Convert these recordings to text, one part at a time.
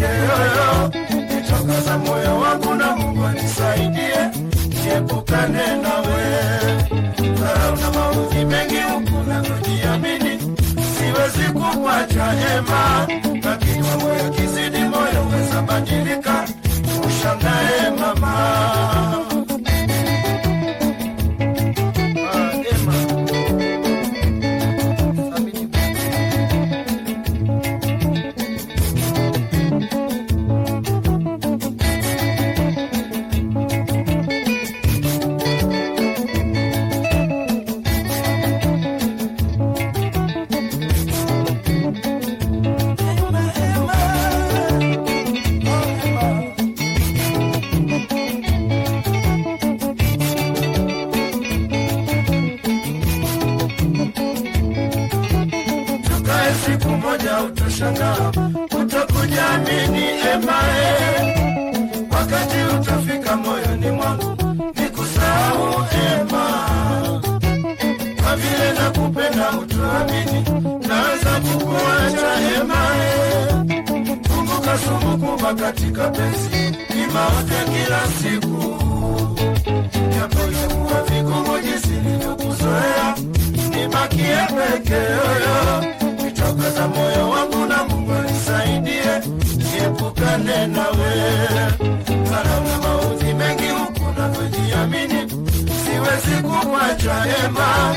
yoyo nitokaza moyo wangu na mungu anisaidie niepukane nawe. Dharau na maudhi mengi huku navyojiamini siwezi kukuacha ema katika penzi ni kila siku. Japo itakuwa vigumu jinsi nilivyokuzoea nibakie peke yoyo nitokaza moyo wangu na mungu anisaidie niepukane nawe karama mauti mengi huku navyojiamini siwezi kumwacha ema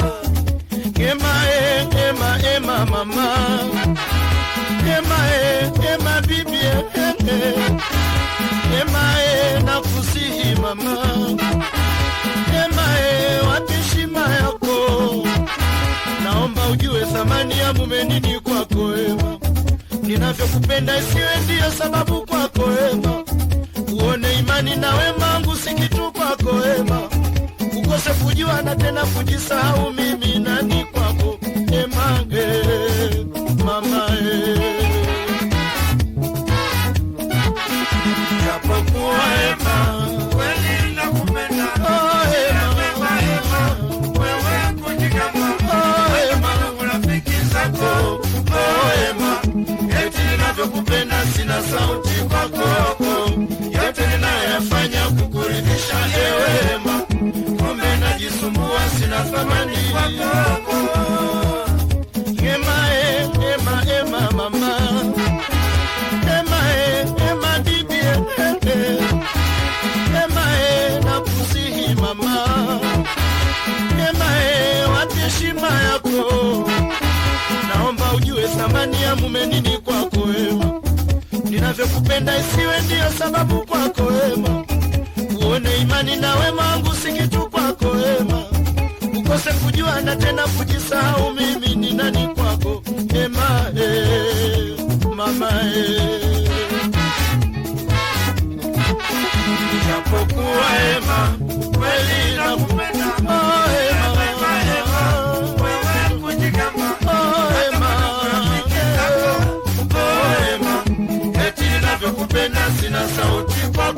mama. Ema e, ema bibi e, e. ema e, nakusihi mama. Ema e, wapi yako? Naomba ujue thamani ya mume nini kwako ema. Ninavyokupenda isiwe ndiyo sababu kwako ema. Uone imani na wemangu si kitu kwako ema. Ukose kujua na tena kujisahau mimi nani nisiwe ndiyo sababu kwako wema, uone imani na wema wangu si kitu kwako wema, ukose kujua na tena kujisahau, mimi ni nani kwako ema eh, mama eh. Japokuwa ema kweli nakupenda oh, eh.